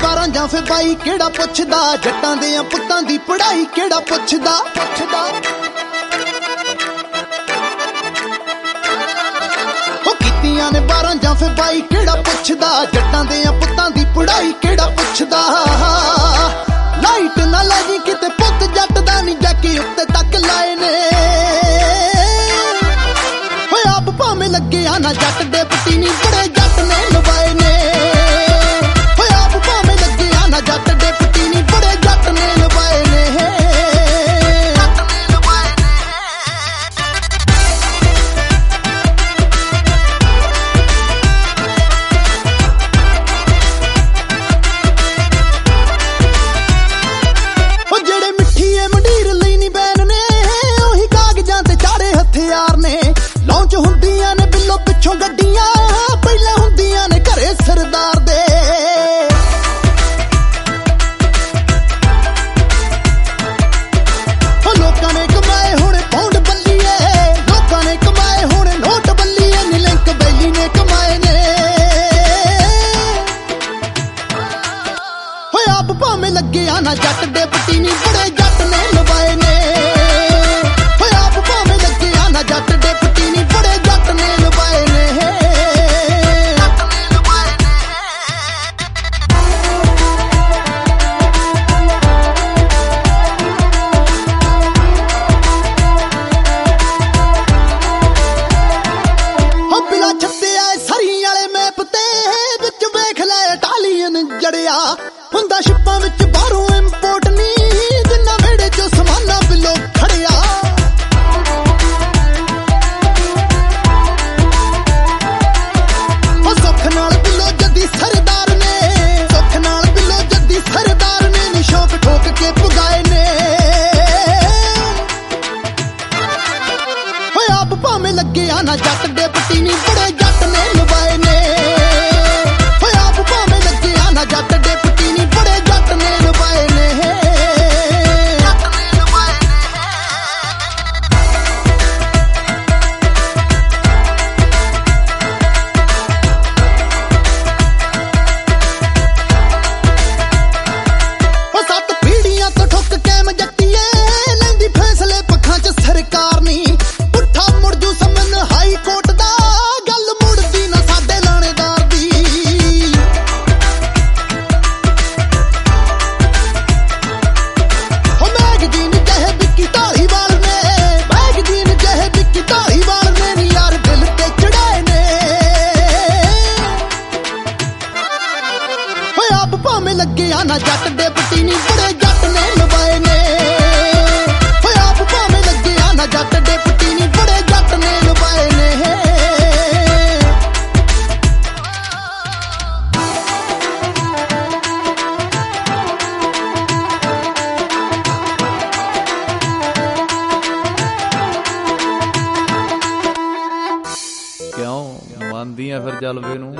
12 ਜਾਂ ਫੇ ਬਾਈ ਕਿਹੜਾ ਪੁੱਛਦਾ? ਜੱਟਾਂ ਦੇ ਆ ਪੁੱਤਾਂ ਦੀ ਪੜਾਈ ਕਿਹੜਾ ਪੁੱਛਦਾ? ਪੁੱਛਦਾ। ਉਹ ਕੀਤੀਆਂ ਨੇ 12 ਜਾਂ ਫੇ ਬਾਈ ਕਿਹੜਾ ਪੁੱਛਦਾ? ਜੱਟਾਂ ਦੇ ਆ ਪੁੱਤਾਂ ਦੀ ਪੜ੍ਹਾਈ ਕਿਹੜਾ ਪੁੱਛਦਾ? ਲਾਈਟ ਨਾ ਲੱਗੀ ਕਿਤੇ ਪੁੱਤ ਜੱਟ ਦਾ ਨਹੀਂ ਜੱਕੀ ਉੱਤੇ ਤੱਕ ਲਾਏ ਨੇ। ਹੋਏ ਆਪ ਭਾਵੇਂ ਲੱਗੇ ਆ ਨਾ ਜੱਟ ਦੇ ਪਤੀ ਨਹੀਂ ਬੜੇ ਇਟਾਲੀਅਨ ਹੁੰਦਾ ਸ਼ਿਪਾਂ ਵਿੱਚ ਬਾਹਰੋਂ ਇੰਪੋਰਟ ਨਹੀਂ ਜਿੰਨਾ ਵੇੜੇ ਚੋਂ ਸਮਾਨਾ ਬਿੱਲੋ ਖੜਿਆ। ਉਹ ਸੁੱਖ ਨਾਲ ਬਿੱਲੋ ਜੱਦੀ ਸਰਦਾਰ ਨੇ, ਸੁੱਖ ਨਾਲ ਬਿੱਲੋ ਜੱਦੀ ਸਰਦਾਰ ਨੇ, ਨੀ ਠੋਕ ਕੇ ਪੁਗਾਏ ਨੇ। ਹੋਏ ਆਪ ਭਾਵੇਂ ਲੱਗੇ ਆ ਨਾ ਜੱਟ ਦੇ ਪੱਟੀ ਨਹੀਂ ਬੜੇ ਆਪ ਲੱਗੇ ਆ ਨਾ ਜੱਟ ਦੇ ਪੱਟੀ ਨਹੀਂ ਬੜੇ ਜੱਟ ਨੇ ਲਵਾਏ ਨੇ। ਹੋਏ ਆਪ ਭਾਵੇਂ ਲੱਗੇ ਆ ਨਾ ਜੱਟ ਦੇ ਪੱਟੀ ਨਹੀਂ ਬੜੇ ਜੱਟ ਨੇ ਲਵਾਏ ਨੇ। ਕਿਉਂ? ਮੰਨਦੀ ਆ ਫਿਰ ਜਲਵੇ ਨੂੰ।